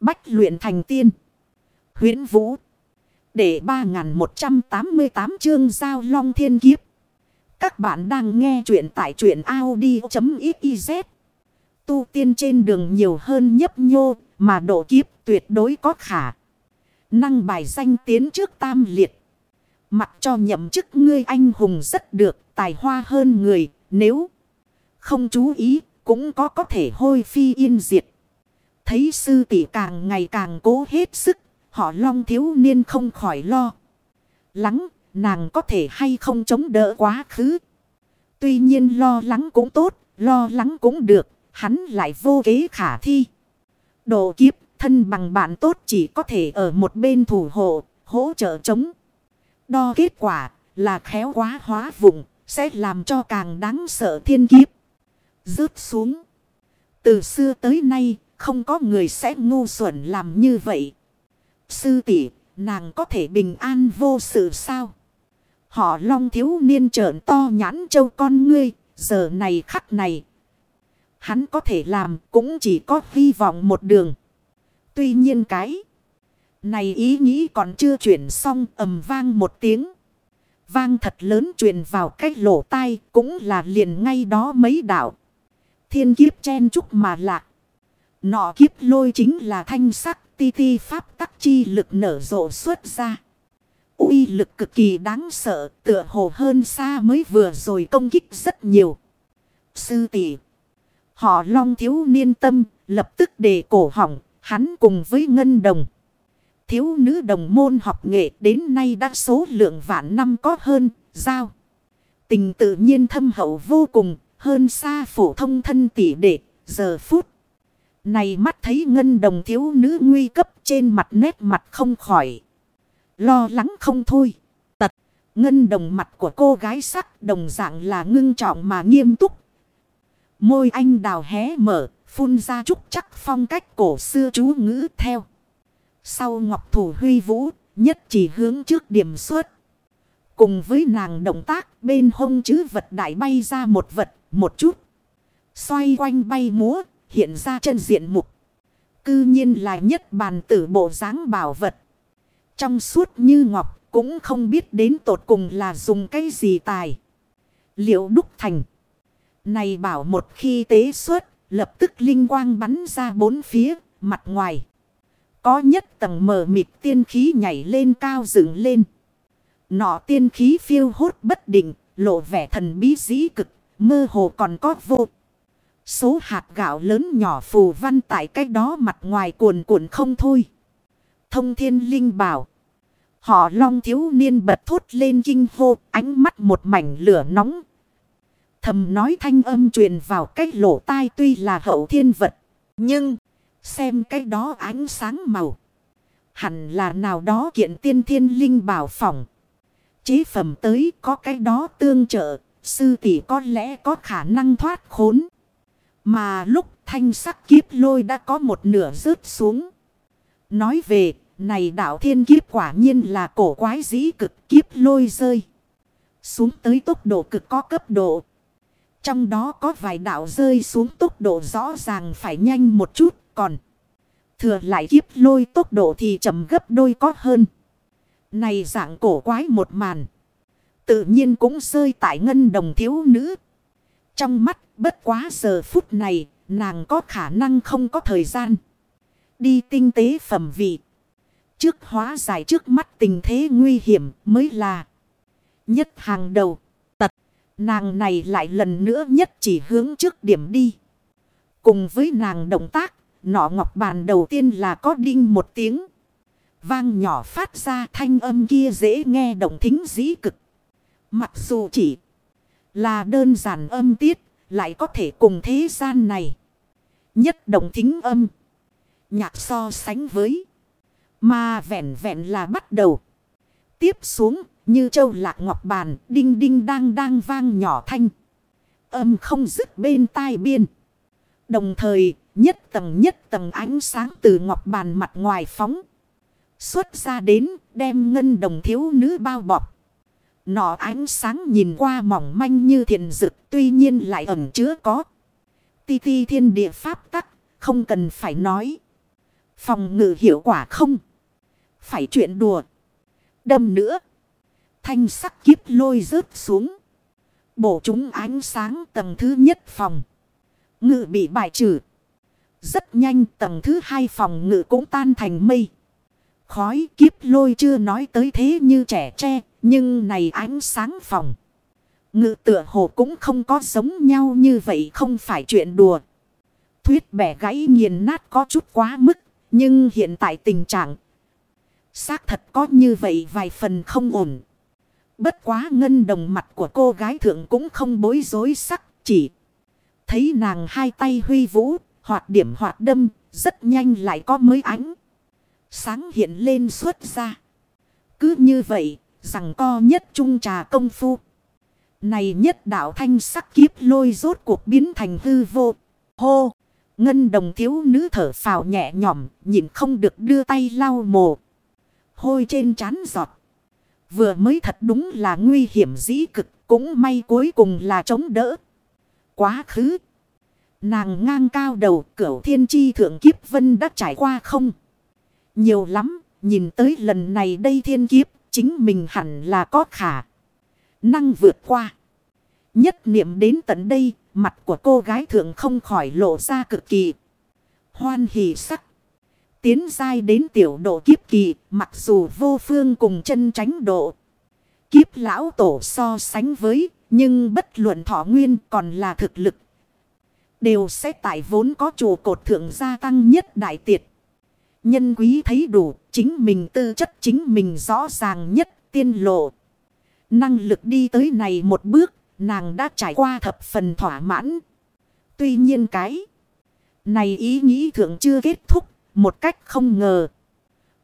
Bách luyện thành tiên. huyễn Vũ. Để 3188 chương giao long thiên kiếp. Các bạn đang nghe truyện tại truyện Audi.xyz. Tu tiên trên đường nhiều hơn nhấp nhô, mà độ kiếp tuyệt đối có khả. Năng bài danh tiến trước tam liệt. Mặc cho nhậm chức ngươi anh hùng rất được, tài hoa hơn người, nếu không chú ý, cũng có có thể hôi phi yên diệt. Thấy sư tỷ càng ngày càng cố hết sức, họ long thiếu niên không khỏi lo. Lắng, nàng có thể hay không chống đỡ quá khứ. Tuy nhiên lo lắng cũng tốt, lo lắng cũng được, hắn lại vô kế khả thi. Độ kiếp, thân bằng bạn tốt chỉ có thể ở một bên thủ hộ, hỗ trợ chống. Đo kết quả là khéo quá hóa vùng, sẽ làm cho càng đáng sợ thiên kiếp. Rớt xuống. Từ xưa tới nay, không có người sẽ ngu xuẩn làm như vậy. Sư tỷ nàng có thể bình an vô sự sao? Họ long thiếu niên trợn to nhãn châu con ngươi, giờ này khắc này. Hắn có thể làm cũng chỉ có hy vọng một đường. Tuy nhiên cái này ý nghĩ còn chưa chuyển xong ầm vang một tiếng. Vang thật lớn truyền vào cách lỗ tai cũng là liền ngay đó mấy đạo. Thiên kiếp chen chúc mà lạc. Nọ kiếp lôi chính là thanh sắc ti ti pháp tắc chi lực nở rộ xuất ra. uy lực cực kỳ đáng sợ tựa hồ hơn xa mới vừa rồi công kích rất nhiều. Sư tỷ Họ long thiếu niên tâm lập tức để cổ hỏng hắn cùng với ngân đồng. Thiếu nữ đồng môn học nghệ đến nay đã số lượng vạn năm có hơn, giao. Tình tự nhiên thâm hậu vô cùng, hơn xa phổ thông thân tỷ đệ, giờ phút. Này mắt thấy ngân đồng thiếu nữ nguy cấp trên mặt nét mặt không khỏi. Lo lắng không thôi. Tật. Ngân đồng mặt của cô gái sắc đồng dạng là ngưng trọng mà nghiêm túc. Môi anh đào hé mở. Phun ra trúc chắc phong cách cổ xưa chú ngữ theo. Sau ngọc thủ huy vũ. Nhất chỉ hướng trước điểm suốt. Cùng với nàng động tác, bên hông chữ vật đại bay ra một vật. Một chút. Xoay quanh bay múa hiện ra chân diện mục. Cư nhiên là nhất bàn tử bộ dáng bảo vật. Trong suốt như ngọc cũng không biết đến tột cùng là dùng cái gì tài. Liệu đúc thành. Này bảo một khi tế xuất, lập tức linh quang bắn ra bốn phía, mặt ngoài. Có nhất tầng mờ mịt tiên khí nhảy lên cao dựng lên. Nọ tiên khí phiêu hốt bất định, lộ vẻ thần bí dĩ cực, mơ hồ còn có vô. Số hạt gạo lớn nhỏ phù văn tại cái đó mặt ngoài cuồn cuộn không thôi. Thông thiên linh bảo. Họ long thiếu niên bật thốt lên kinh hô, ánh mắt một mảnh lửa nóng. Thầm nói thanh âm truyền vào cái lỗ tai tuy là hậu thiên vật. Nhưng xem cái đó ánh sáng màu. Hẳn là nào đó kiện tiên thiên linh bảo phỏng. Chế phẩm tới có cái đó tương trợ. Sư tỷ có lẽ có khả năng thoát khốn. Mà lúc thanh sắc kiếp lôi đã có một nửa rớt xuống. Nói về, này đạo thiên kiếp quả nhiên là cổ quái dĩ cực kiếp lôi rơi. Xuống tới tốc độ cực có cấp độ. Trong đó có vài đạo rơi xuống tốc độ rõ ràng phải nhanh một chút, còn thừa lại kiếp lôi tốc độ thì chậm gấp đôi có hơn. Này dạng cổ quái một màn. Tự nhiên cũng rơi tại ngân đồng thiếu nữ. Trong mắt bất quá giờ phút này nàng có khả năng không có thời gian. Đi tinh tế phẩm vị. Trước hóa giải trước mắt tình thế nguy hiểm mới là nhất hàng đầu. Tật nàng này lại lần nữa nhất chỉ hướng trước điểm đi. Cùng với nàng động tác nọ ngọc bàn đầu tiên là có đinh một tiếng. Vang nhỏ phát ra thanh âm kia dễ nghe động thính dĩ cực. Mặc dù chỉ là đơn giản âm tiết, lại có thể cùng thế gian này. Nhất đồng thính âm. Nhạc so sánh với. Mà vẹn vẹn là bắt đầu. Tiếp xuống, như châu lạc ngọc bàn, đinh đinh đang đang vang nhỏ thanh. Âm không dứt bên tai biên. Đồng thời, nhất tầng nhất tầng ánh sáng từ ngọc bàn mặt ngoài phóng. Xuất ra đến, đem ngân đồng thiếu nữ bao bọc. Nọ ánh sáng nhìn qua mỏng manh như thiền dực tuy nhiên lại ẩn chứa có. Ti ti thiên địa pháp tắc, không cần phải nói. Phòng ngự hiệu quả không. Phải chuyện đùa. Đâm nữa. Thanh sắc kiếp lôi rớt xuống. Bổ chúng ánh sáng tầng thứ nhất phòng. Ngự bị bại trừ. Rất nhanh tầng thứ hai phòng ngự cũng tan thành mây. Khói kiếp lôi chưa nói tới thế như trẻ tre. Nhưng này ánh sáng phòng. Ngự tựa hồ cũng không có giống nhau như vậy không phải chuyện đùa. Thuyết bẻ gãy nghiền nát có chút quá mức. Nhưng hiện tại tình trạng. Xác thật có như vậy vài phần không ổn. Bất quá ngân đồng mặt của cô gái thượng cũng không bối rối sắc. Chỉ thấy nàng hai tay huy vũ. Hoạt điểm hoạt đâm. Rất nhanh lại có mới ánh. Sáng hiện lên xuất ra. Cứ như vậy. Rằng co nhất trung trà công phu. Này nhất đạo thanh sắc kiếp lôi rốt cuộc biến thành hư vô. Hô! Ngân đồng thiếu nữ thở phào nhẹ nhõm, nhìn không được đưa tay lau mồ. Hôi trên trán giọt. Vừa mới thật đúng là nguy hiểm dĩ cực, cũng may cuối cùng là chống đỡ. Quá khứ. Nàng ngang cao đầu cửu thiên chi thượng kiếp vân đã trải qua không? Nhiều lắm, nhìn tới lần này đây thiên kiếp, chính mình hẳn là có khả. Năng vượt qua. Nhất niệm đến tận đây, mặt của cô gái thượng không khỏi lộ ra cực kỳ. Hoan hỷ sắc. Tiến dai đến tiểu độ kiếp kỳ, mặc dù vô phương cùng chân tránh độ. Kiếp lão tổ so sánh với, nhưng bất luận thọ nguyên còn là thực lực. Đều sẽ tại vốn có chủ cột thượng gia tăng nhất đại tiệt. Nhân quý thấy đủ, chính mình tư chất chính mình rõ ràng nhất tiên lộ. Năng lực đi tới này một bước, nàng đã trải qua thập phần thỏa mãn. Tuy nhiên cái này ý nghĩ thượng chưa kết thúc, một cách không ngờ.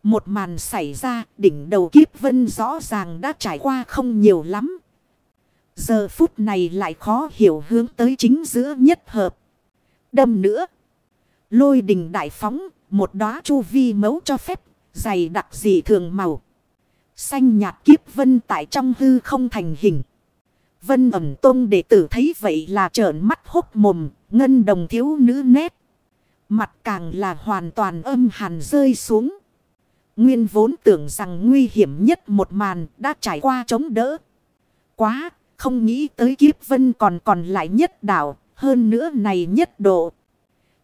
Một màn xảy ra, đỉnh đầu kiếp vân rõ ràng đã trải qua không nhiều lắm. Giờ phút này lại khó hiểu hướng tới chính giữa nhất hợp. Đâm nữa. Lôi đình đại phóng, một đóa chu vi mấu cho phép, dày đặc dị thường màu. Xanh nhạt kiếp vân tại trong hư không thành hình. Vân ẩm tôn đệ tử thấy vậy là trợn mắt hốc mồm, ngân đồng thiếu nữ nét. Mặt càng là hoàn toàn âm hàn rơi xuống. Nguyên vốn tưởng rằng nguy hiểm nhất một màn đã trải qua chống đỡ. Quá, không nghĩ tới kiếp vân còn còn lại nhất đảo, hơn nữa này nhất độ.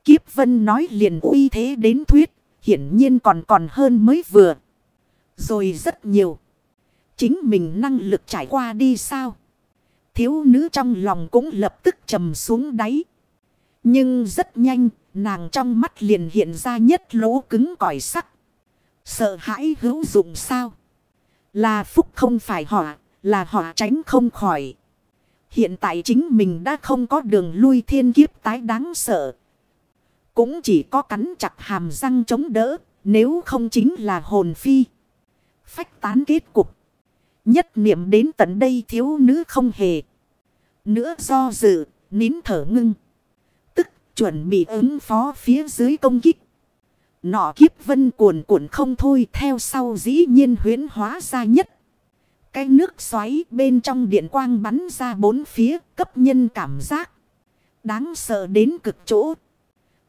Kiếp vân nói liền uy thế đến thuyết, hiển nhiên còn còn hơn mới vừa. Rồi rất nhiều. Chính mình năng lực trải qua đi sao? Thiếu nữ trong lòng cũng lập tức trầm xuống đáy. Nhưng rất nhanh, nàng trong mắt liền hiện ra nhất lỗ cứng cỏi sắc. Sợ hãi hữu dụng sao? Là phúc không phải họa, là họa tránh không khỏi. Hiện tại chính mình đã không có đường lui thiên kiếp tái đáng sợ. Cũng chỉ có cắn chặt hàm răng chống đỡ, nếu không chính là hồn phi. Phách tán kết cục. Nhất niệm đến tận đây thiếu nữ không hề. Nữa do dự, nín thở ngưng. Tức chuẩn bị ứng phó phía dưới công kích. Nọ kiếp vân cuồn cuộn không thôi theo sau dĩ nhiên huyến hóa ra nhất. Cái nước xoáy bên trong điện quang bắn ra bốn phía cấp nhân cảm giác. Đáng sợ đến cực chỗ.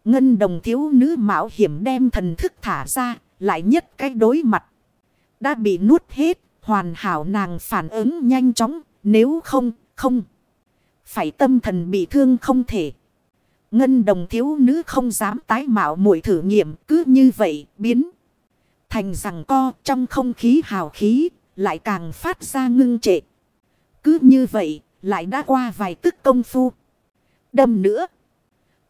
Ngân đồng thiếu nữ mạo hiểm đem thần thức thả ra, lại nhất cái đối mặt. Đã bị nuốt hết, hoàn hảo nàng phản ứng nhanh chóng, nếu không, không. Phải tâm thần bị thương không thể. Ngân đồng thiếu nữ không dám tái mạo muội thử nghiệm cứ như vậy biến. Thành rằng co trong không khí hào khí lại càng phát ra ngưng trệ. Cứ như vậy lại đã qua vài tức công phu. Đâm nữa.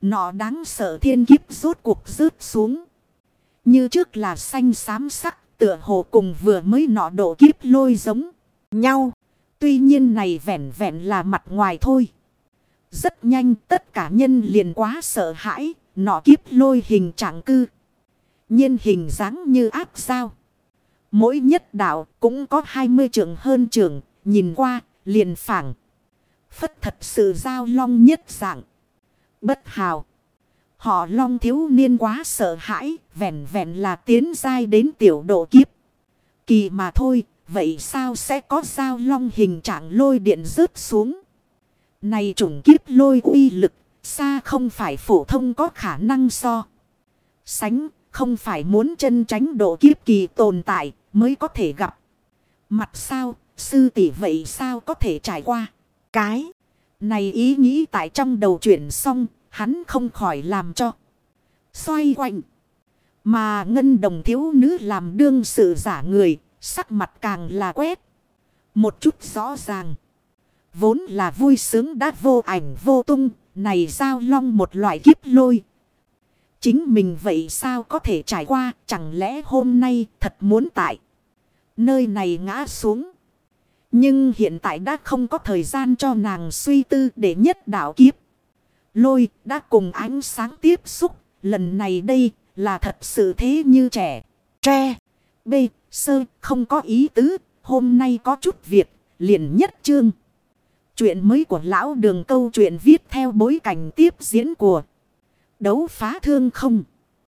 Nọ đáng sợ thiên kiếp rốt cuộc rớt xuống. Như trước là xanh xám sắc tựa hồ cùng vừa mới nọ độ kiếp lôi giống nhau. Tuy nhiên này vẹn vẹn là mặt ngoài thôi. Rất nhanh tất cả nhân liền quá sợ hãi, nọ kiếp lôi hình trạng cư. nhiên hình dáng như áp sao. Mỗi nhất đạo cũng có 20 trường hơn trường, nhìn qua, liền phảng, Phất thật sự giao long nhất dạng. Bất hào. Họ long thiếu niên quá sợ hãi, vẹn vẹn là tiến dai đến tiểu độ kiếp. Kỳ mà thôi, vậy sao sẽ có sao long hình trạng lôi điện rớt xuống? Này trùng kiếp lôi uy lực, xa không phải phổ thông có khả năng so. Sánh, Không phải muốn chân tránh độ kiếp kỳ tồn tại mới có thể gặp. Mặt sao, sư tỷ vậy sao có thể trải qua. Cái này ý nghĩ tại trong đầu chuyển xong, hắn không khỏi làm cho. Xoay quanh. Mà ngân đồng thiếu nữ làm đương sự giả người, sắc mặt càng là quét. Một chút rõ ràng. Vốn là vui sướng đã vô ảnh vô tung, này giao long một loại kiếp lôi. Chính mình vậy sao có thể trải qua, chẳng lẽ hôm nay thật muốn tại. Nơi này ngã xuống. Nhưng hiện tại đã không có thời gian cho nàng suy tư để nhất đạo kiếp. Lôi, đã cùng ánh sáng tiếp xúc. Lần này đây là thật sự thế như trẻ. Tre. B. Sơ, không có ý tứ. Hôm nay có chút việc. Liền nhất chương. Chuyện mới của lão đường câu chuyện viết theo bối cảnh tiếp diễn của đấu phá thương không.